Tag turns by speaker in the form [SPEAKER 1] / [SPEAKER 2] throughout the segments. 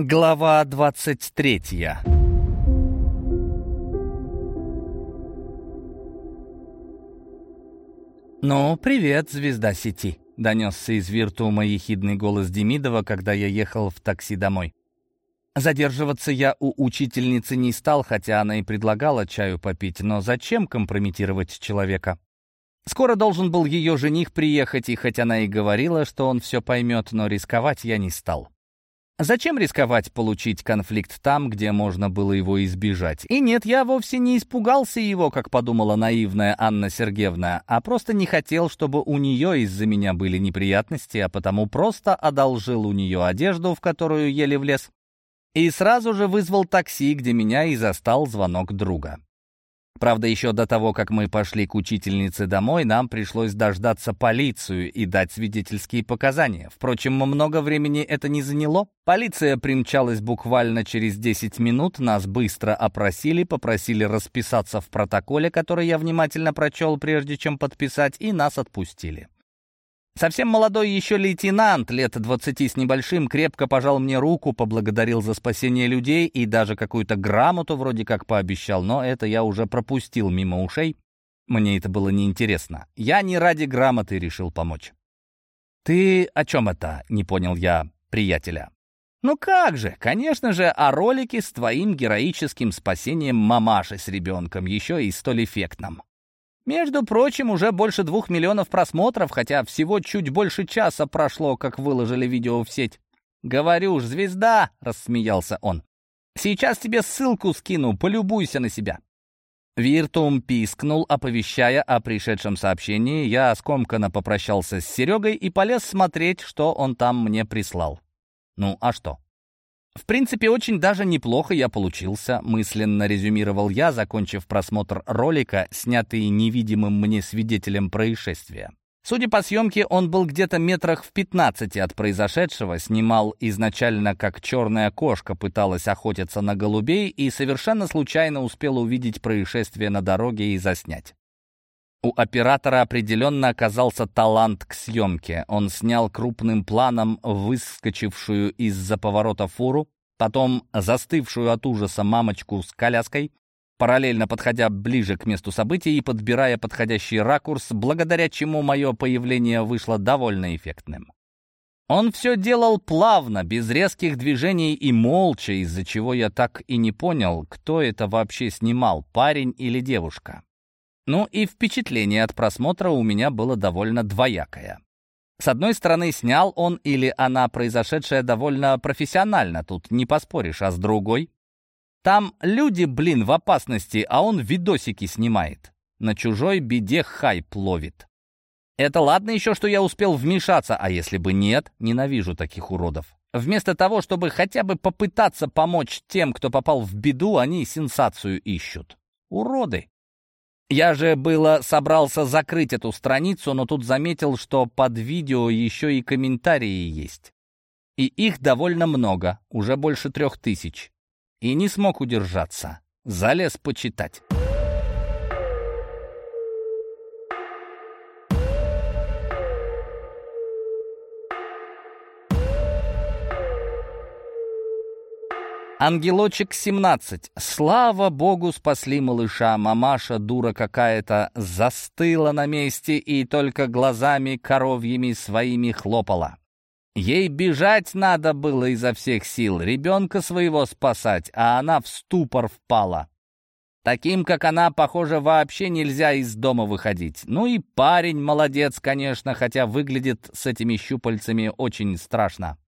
[SPEAKER 1] Глава двадцать третья «Ну, привет, звезда сети», — донесся из виртуума ехидный голос Демидова, когда я ехал в такси домой. Задерживаться я у учительницы не стал, хотя она и предлагала чаю попить, но зачем компрометировать человека? Скоро должен был ее жених приехать, и хоть она и говорила, что он все поймет, но рисковать я не стал. Зачем рисковать получить конфликт там, где можно было его избежать? И нет, я вовсе не испугался его, как подумала наивная Анна Сергеевна, а просто не хотел, чтобы у нее из-за меня были неприятности, а потому просто одолжил у нее одежду, в которую еле влез, и сразу же вызвал такси, где меня и застал звонок друга. Правда, еще до того, как мы пошли к учительнице домой, нам пришлось дождаться полицию и дать свидетельские показания. Впрочем, много времени это не заняло. Полиция примчалась буквально через 10 минут, нас быстро опросили, попросили расписаться в протоколе, который я внимательно прочел, прежде чем подписать, и нас отпустили. Совсем молодой еще лейтенант, лет двадцати с небольшим, крепко пожал мне руку, поблагодарил за спасение людей и даже какую-то грамоту вроде как пообещал, но это я уже пропустил мимо ушей. Мне это было неинтересно. Я не ради грамоты решил помочь. «Ты о чем это?» — не понял я приятеля. «Ну как же, конечно же, о ролике с твоим героическим спасением мамаши с ребенком, еще и столь эффектном. Между прочим, уже больше двух миллионов просмотров, хотя всего чуть больше часа прошло, как выложили видео в сеть. «Говорю ж, звезда!» — рассмеялся он. «Сейчас тебе ссылку скину, полюбуйся на себя». Виртум пискнул, оповещая о пришедшем сообщении. Я скомканно попрощался с Серегой и полез смотреть, что он там мне прислал. Ну, а что? В принципе, очень даже неплохо я получился, мысленно резюмировал я, закончив просмотр ролика, снятый невидимым мне свидетелем происшествия. Судя по съемке, он был где-то метрах в 15 от произошедшего, снимал изначально, как черная кошка пыталась охотиться на голубей и совершенно случайно успел увидеть происшествие на дороге и заснять. У оператора определенно оказался талант к съемке. Он снял крупным планом выскочившую из-за поворота фуру, потом застывшую от ужаса мамочку с коляской, параллельно подходя ближе к месту событий и подбирая подходящий ракурс, благодаря чему мое появление вышло довольно эффектным. Он все делал плавно, без резких движений и молча, из-за чего я так и не понял, кто это вообще снимал, парень или девушка. Ну и впечатление от просмотра у меня было довольно двоякое. С одной стороны, снял он или она произошедшее довольно профессионально, тут не поспоришь, а с другой... Там люди, блин, в опасности, а он видосики снимает. На чужой беде хайп ловит. Это ладно еще, что я успел вмешаться, а если бы нет, ненавижу таких уродов. Вместо того, чтобы хотя бы попытаться помочь тем, кто попал в беду, они сенсацию ищут. Уроды. Я же было собрался закрыть эту страницу, но тут заметил, что под видео еще и комментарии есть. И их довольно много, уже больше трех тысяч. И не смог удержаться. Залез почитать. Ангелочек 17. Слава богу, спасли малыша. Мамаша, дура какая-то, застыла на месте и только глазами коровьими своими хлопала. Ей бежать надо было изо всех сил, ребенка своего спасать, а она в ступор впала. Таким, как она, похоже, вообще нельзя из дома выходить. Ну и парень молодец, конечно, хотя выглядит с этими щупальцами очень страшно.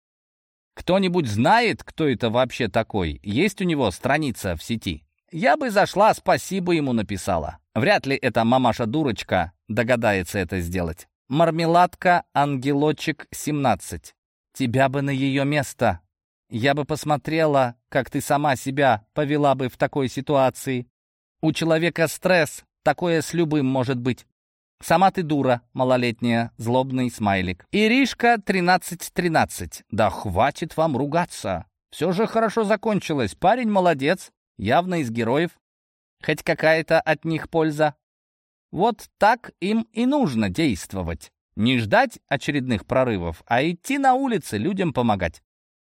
[SPEAKER 1] Кто-нибудь знает, кто это вообще такой? Есть у него страница в сети? Я бы зашла, спасибо ему написала. Вряд ли эта мамаша-дурочка догадается это сделать. Мармеладка, ангелочек, 17. Тебя бы на ее место. Я бы посмотрела, как ты сама себя повела бы в такой ситуации. У человека стресс, такое с любым может быть. «Сама ты дура, малолетняя», злобный смайлик. «Иришка, 13-13. Да хватит вам ругаться. Все же хорошо закончилось. Парень молодец, явно из героев. Хоть какая-то от них польза. Вот так им и нужно действовать. Не ждать очередных прорывов, а идти на улице людям помогать.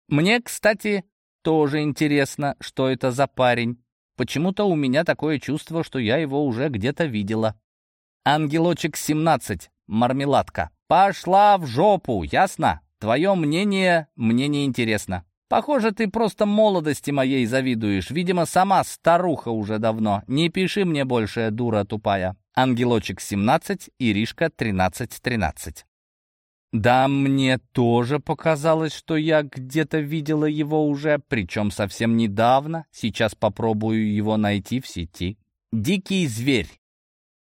[SPEAKER 1] Мне, кстати, Тоже интересно, что это за парень. Почему-то у меня такое чувство, что я его уже где-то видела. Ангелочек 17, мармеладка. Пошла в жопу, ясно? Твое мнение мне не интересно. Похоже, ты просто молодости моей завидуешь. Видимо, сама старуха уже давно. Не пиши мне больше, дура тупая. Ангелочек 17, Иришка 1313. Да, мне тоже показалось, что я где-то видела его уже, причем совсем недавно. Сейчас попробую его найти в сети. Дикий зверь.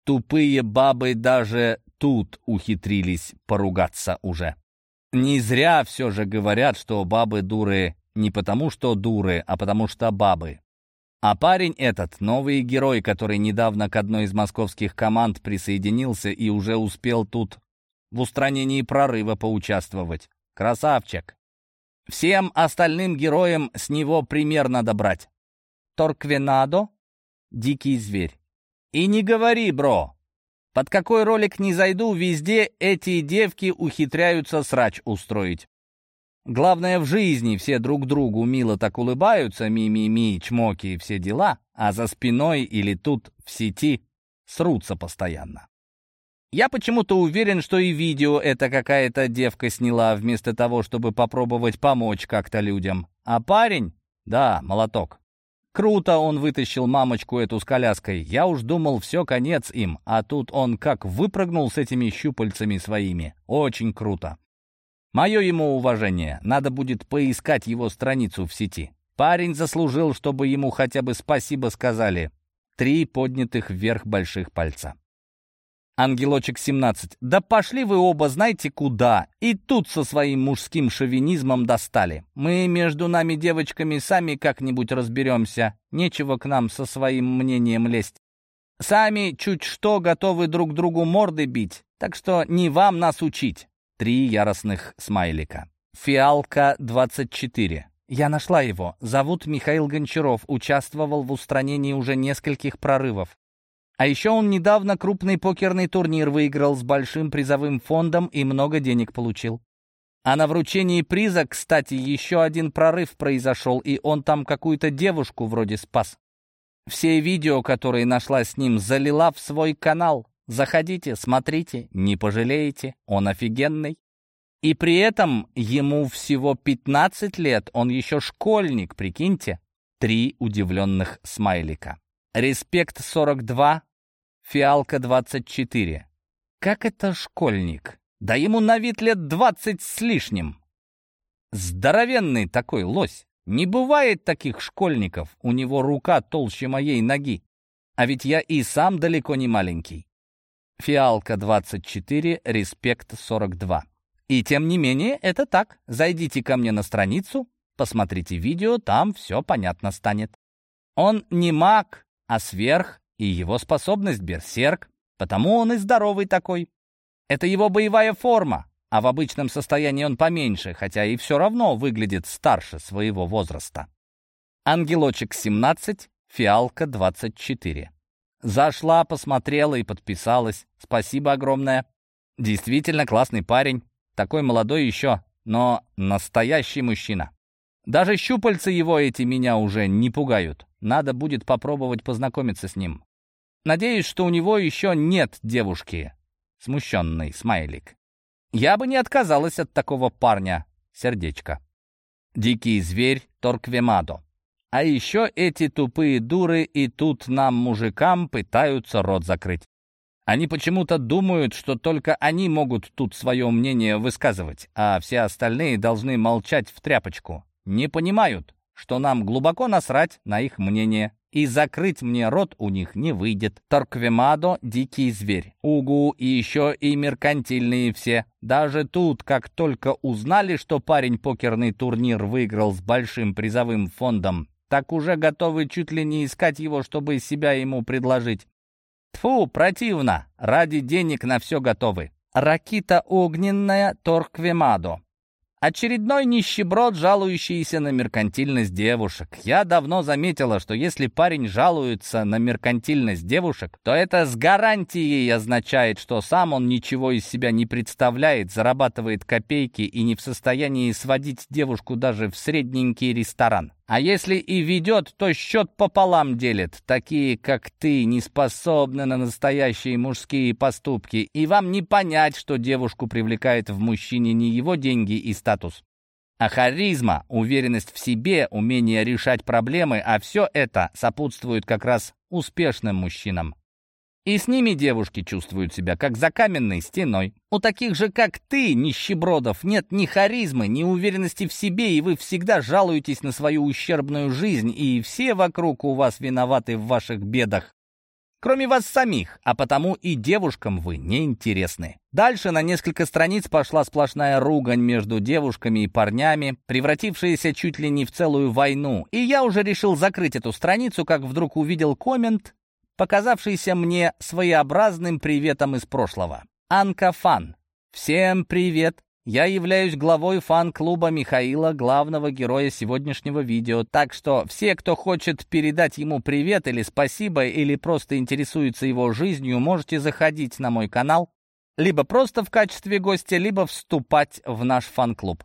[SPEAKER 1] Тупые бабы даже тут ухитрились поругаться уже. Не зря все же говорят, что бабы дуры не потому, что дуры, а потому что бабы. А парень этот — новый герой, который недавно к одной из московских команд присоединился и уже успел тут в устранении прорыва поучаствовать. Красавчик. Всем остальным героям с него пример надо брать. Торквенадо — дикий зверь. И не говори, бро. Под какой ролик не зайду, везде эти девки ухитряются срач устроить. Главное, в жизни все друг другу мило так улыбаются, ми-ми-ми, чмоки и все дела, а за спиной или тут в сети срутся постоянно. Я почему-то уверен, что и видео это какая-то девка сняла, вместо того, чтобы попробовать помочь как-то людям. А парень? Да, молоток. Круто он вытащил мамочку эту с коляской. Я уж думал, все, конец им. А тут он как выпрыгнул с этими щупальцами своими. Очень круто. Мое ему уважение. Надо будет поискать его страницу в сети. Парень заслужил, чтобы ему хотя бы спасибо сказали. Три поднятых вверх больших пальца. Ангелочек 17. «Да пошли вы оба знаете куда!» И тут со своим мужским шовинизмом достали. «Мы между нами девочками сами как-нибудь разберемся. Нечего к нам со своим мнением лезть. Сами чуть что готовы друг другу морды бить, так что не вам нас учить». Три яростных смайлика. Фиалка 24. Я нашла его. Зовут Михаил Гончаров. Участвовал в устранении уже нескольких прорывов. А еще он недавно крупный покерный турнир выиграл с большим призовым фондом и много денег получил. А на вручении приза, кстати, еще один прорыв произошел, и он там какую-то девушку вроде спас. Все видео, которые нашла с ним, залила в свой канал. Заходите, смотрите, не пожалеете, он офигенный. И при этом ему всего 15 лет, он еще школьник, прикиньте. Три удивленных смайлика. Респект 42, Фиалка 24. Как это школьник? Да ему на вид лет двадцать с лишним. Здоровенный такой лось. Не бывает таких школьников. У него рука толще моей ноги. А ведь я и сам далеко не маленький. Фиалка 24, Респект 42. И тем не менее, это так. Зайдите ко мне на страницу, посмотрите видео, там все понятно станет. Он не маг, а сверх и его способность берсерк, потому он и здоровый такой. Это его боевая форма, а в обычном состоянии он поменьше, хотя и все равно выглядит старше своего возраста. Ангелочек 17, фиалка 24. Зашла, посмотрела и подписалась. Спасибо огромное. Действительно классный парень. Такой молодой еще, но настоящий мужчина. Даже щупальца его эти меня уже не пугают. Надо будет попробовать познакомиться с ним. Надеюсь, что у него еще нет девушки. Смущенный смайлик. Я бы не отказалась от такого парня. Сердечко. Дикий зверь Торквемадо. А еще эти тупые дуры и тут нам, мужикам, пытаются рот закрыть. Они почему-то думают, что только они могут тут свое мнение высказывать, а все остальные должны молчать в тряпочку. Не понимают, что нам глубоко насрать на их мнение и закрыть мне рот у них не выйдет. Торквемадо — дикий зверь. Угу, и еще и меркантильные все. Даже тут, как только узнали, что парень покерный турнир выиграл с большим призовым фондом, так уже готовы чуть ли не искать его, чтобы себя ему предложить. Тфу, противно. Ради денег на все готовы. Ракита огненная Торквемадо. Очередной нищеброд, жалующийся на меркантильность девушек. Я давно заметила, что если парень жалуется на меркантильность девушек, то это с гарантией означает, что сам он ничего из себя не представляет, зарабатывает копейки и не в состоянии сводить девушку даже в средненький ресторан. А если и ведет, то счет пополам делит. Такие, как ты, не способны на настоящие мужские поступки, и вам не понять, что девушку привлекает в мужчине не его деньги и статус, а харизма, уверенность в себе, умение решать проблемы, а все это сопутствует как раз успешным мужчинам. И с ними девушки чувствуют себя, как за каменной стеной. У таких же, как ты, нищебродов, нет ни харизмы, ни уверенности в себе, и вы всегда жалуетесь на свою ущербную жизнь, и все вокруг у вас виноваты в ваших бедах. Кроме вас самих, а потому и девушкам вы не интересны. Дальше на несколько страниц пошла сплошная ругань между девушками и парнями, превратившаяся чуть ли не в целую войну. И я уже решил закрыть эту страницу, как вдруг увидел коммент показавшийся мне своеобразным приветом из прошлого. Анка Фан. Всем привет! Я являюсь главой фан-клуба Михаила, главного героя сегодняшнего видео, так что все, кто хочет передать ему привет или спасибо, или просто интересуется его жизнью, можете заходить на мой канал, либо просто в качестве гостя, либо вступать в наш фан-клуб.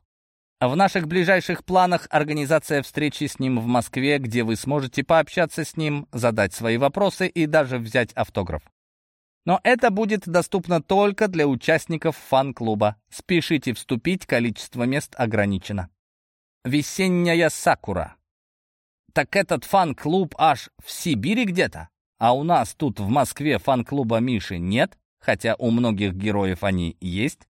[SPEAKER 1] В наших ближайших планах организация встречи с ним в Москве, где вы сможете пообщаться с ним, задать свои вопросы и даже взять автограф. Но это будет доступно только для участников фан-клуба. Спешите вступить, количество мест ограничено. Весенняя Сакура. Так этот фан-клуб аж в Сибири где-то? А у нас тут в Москве фан-клуба Миши нет, хотя у многих героев они есть.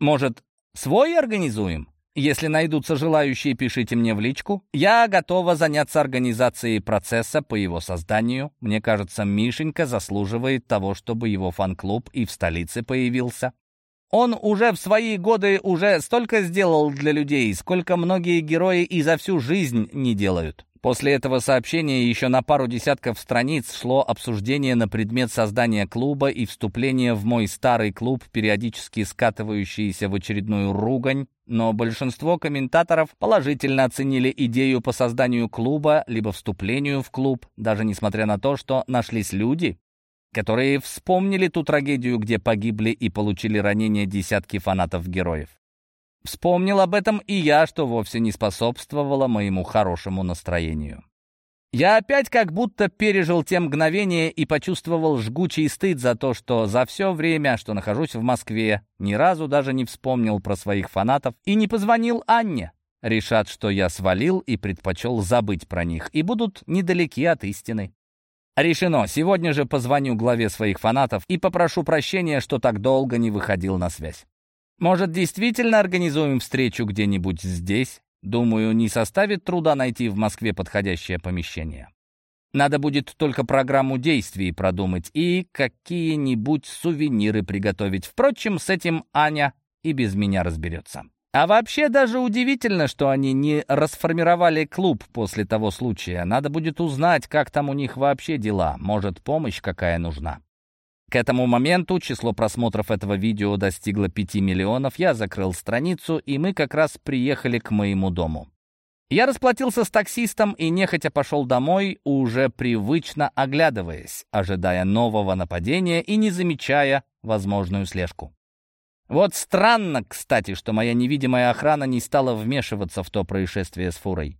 [SPEAKER 1] Может, свой организуем? Если найдутся желающие, пишите мне в личку. Я готова заняться организацией процесса по его созданию. Мне кажется, Мишенька заслуживает того, чтобы его фан-клуб и в столице появился. Он уже в свои годы уже столько сделал для людей, сколько многие герои и за всю жизнь не делают. После этого сообщения еще на пару десятков страниц шло обсуждение на предмет создания клуба и вступления в мой старый клуб, периодически скатывающийся в очередную ругань, но большинство комментаторов положительно оценили идею по созданию клуба либо вступлению в клуб, даже несмотря на то, что нашлись люди, которые вспомнили ту трагедию, где погибли и получили ранения десятки фанатов-героев. Вспомнил об этом и я, что вовсе не способствовало моему хорошему настроению. Я опять как будто пережил те мгновения и почувствовал жгучий стыд за то, что за все время, что нахожусь в Москве, ни разу даже не вспомнил про своих фанатов и не позвонил Анне. Решат, что я свалил и предпочел забыть про них, и будут недалеки от истины. Решено, сегодня же позвоню главе своих фанатов и попрошу прощения, что так долго не выходил на связь. Может, действительно организуем встречу где-нибудь здесь? Думаю, не составит труда найти в Москве подходящее помещение. Надо будет только программу действий продумать и какие-нибудь сувениры приготовить. Впрочем, с этим Аня и без меня разберется. А вообще даже удивительно, что они не расформировали клуб после того случая. Надо будет узнать, как там у них вообще дела. Может, помощь какая нужна. К этому моменту число просмотров этого видео достигло 5 миллионов, я закрыл страницу, и мы как раз приехали к моему дому. Я расплатился с таксистом и нехотя пошел домой, уже привычно оглядываясь, ожидая нового нападения и не замечая возможную слежку. Вот странно, кстати, что моя невидимая охрана не стала вмешиваться в то происшествие с фурой.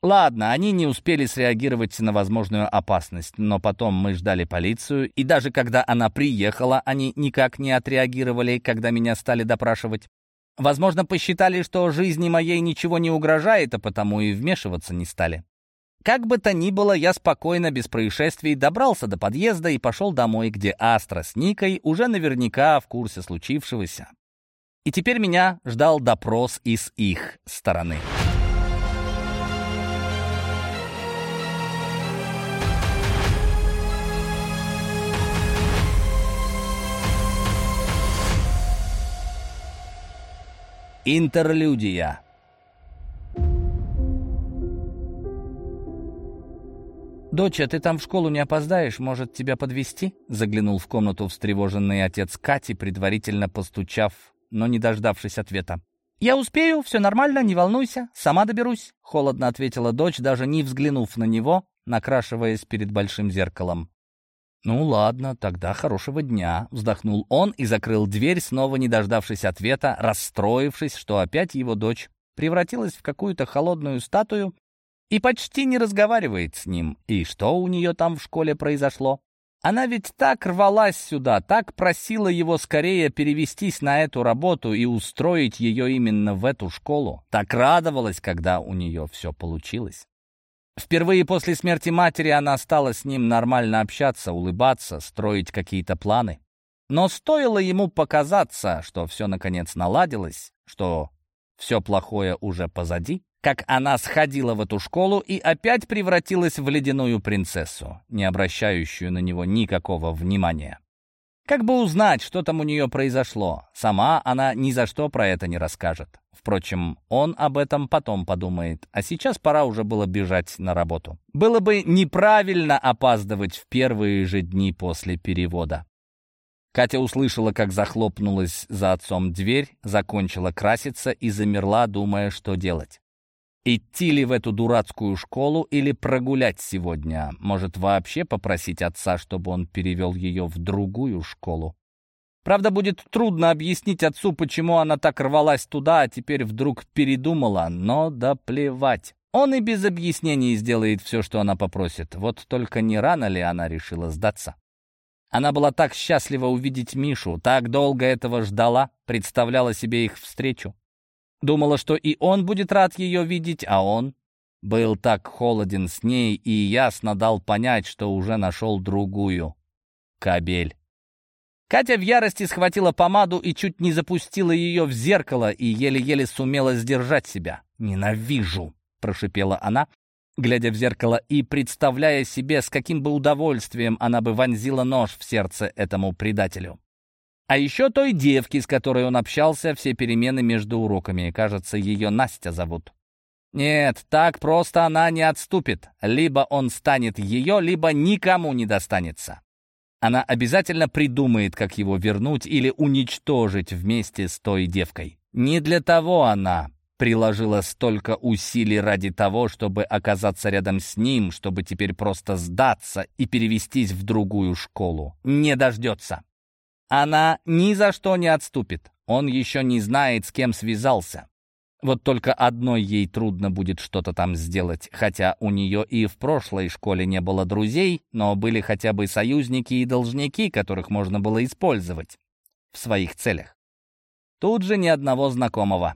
[SPEAKER 1] Ладно, они не успели среагировать на возможную опасность, но потом мы ждали полицию, и даже когда она приехала, они никак не отреагировали, когда меня стали допрашивать. Возможно, посчитали, что жизни моей ничего не угрожает, а потому и вмешиваться не стали. Как бы то ни было, я спокойно, без происшествий, добрался до подъезда и пошел домой, где Астра с Никой уже наверняка в курсе случившегося. И теперь меня ждал допрос из их стороны. Интерлюдия. «Доча, ты там в школу не опоздаешь? Может, тебя подвести? Заглянул в комнату встревоженный отец Кати, предварительно постучав, но не дождавшись ответа. «Я успею, все нормально, не волнуйся, сама доберусь», — холодно ответила дочь, даже не взглянув на него, накрашиваясь перед большим зеркалом. «Ну ладно, тогда хорошего дня», — вздохнул он и закрыл дверь, снова не дождавшись ответа, расстроившись, что опять его дочь превратилась в какую-то холодную статую И почти не разговаривает с ним. И что у нее там в школе произошло? Она ведь так рвалась сюда, так просила его скорее перевестись на эту работу и устроить ее именно в эту школу. Так радовалась, когда у нее все получилось. Впервые после смерти матери она стала с ним нормально общаться, улыбаться, строить какие-то планы. Но стоило ему показаться, что все наконец наладилось, что все плохое уже позади, как она сходила в эту школу и опять превратилась в ледяную принцессу, не обращающую на него никакого внимания. Как бы узнать, что там у нее произошло? Сама она ни за что про это не расскажет. Впрочем, он об этом потом подумает, а сейчас пора уже было бежать на работу. Было бы неправильно опаздывать в первые же дни после перевода. Катя услышала, как захлопнулась за отцом дверь, закончила краситься и замерла, думая, что делать. Идти ли в эту дурацкую школу или прогулять сегодня? Может, вообще попросить отца, чтобы он перевел ее в другую школу? Правда, будет трудно объяснить отцу, почему она так рвалась туда, а теперь вдруг передумала, но да плевать. Он и без объяснений сделает все, что она попросит. Вот только не рано ли она решила сдаться? Она была так счастлива увидеть Мишу, так долго этого ждала, представляла себе их встречу. Думала, что и он будет рад ее видеть, а он был так холоден с ней и ясно дал понять, что уже нашел другую. Кабель. Катя в ярости схватила помаду и чуть не запустила ее в зеркало и еле-еле сумела сдержать себя. «Ненавижу!» — прошипела она, глядя в зеркало и представляя себе, с каким бы удовольствием она бы вонзила нож в сердце этому предателю. А еще той девки, с которой он общался все перемены между уроками. Кажется, ее Настя зовут. Нет, так просто она не отступит. Либо он станет ее, либо никому не достанется. Она обязательно придумает, как его вернуть или уничтожить вместе с той девкой. Не для того она приложила столько усилий ради того, чтобы оказаться рядом с ним, чтобы теперь просто сдаться и перевестись в другую школу. Не дождется. Она ни за что не отступит. Он еще не знает, с кем связался. Вот только одной ей трудно будет что-то там сделать, хотя у нее и в прошлой школе не было друзей, но были хотя бы союзники и должники, которых можно было использовать в своих целях. Тут же ни одного знакомого.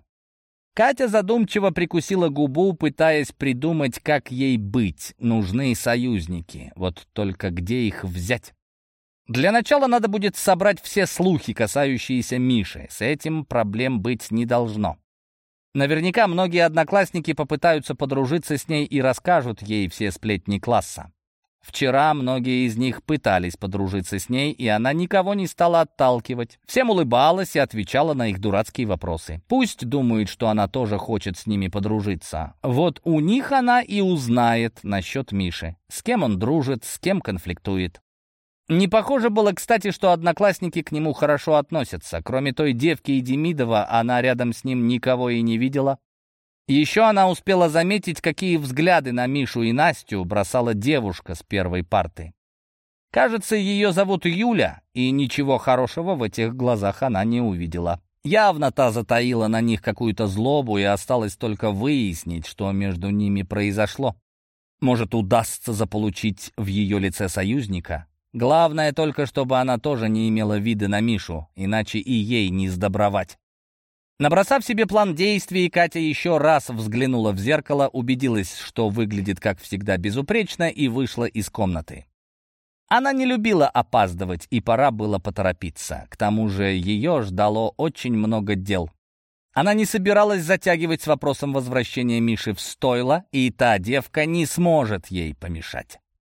[SPEAKER 1] Катя задумчиво прикусила губу, пытаясь придумать, как ей быть. Нужны союзники, вот только где их взять? Для начала надо будет собрать все слухи, касающиеся Миши. С этим проблем быть не должно. Наверняка многие одноклассники попытаются подружиться с ней и расскажут ей все сплетни класса. Вчера многие из них пытались подружиться с ней, и она никого не стала отталкивать. Всем улыбалась и отвечала на их дурацкие вопросы. Пусть думают, что она тоже хочет с ними подружиться. Вот у них она и узнает насчет Миши. С кем он дружит, с кем конфликтует. Не похоже было, кстати, что одноклассники к нему хорошо относятся. Кроме той девки и Демидова, она рядом с ним никого и не видела. Еще она успела заметить, какие взгляды на Мишу и Настю бросала девушка с первой парты. Кажется, ее зовут Юля, и ничего хорошего в этих глазах она не увидела. Явно та затаила на них какую-то злобу, и осталось только выяснить, что между ними произошло. Может, удастся заполучить в ее лице союзника? Главное только, чтобы она тоже не имела вида на Мишу, иначе и ей не сдобровать. Набросав себе план действий, Катя еще раз взглянула в зеркало, убедилась, что выглядит, как всегда, безупречно, и вышла из комнаты. Она не любила опаздывать, и пора было поторопиться. К тому же ее ждало очень много дел. Она не собиралась затягивать с вопросом возвращения Миши в стойло, и та девка не сможет ей помешать.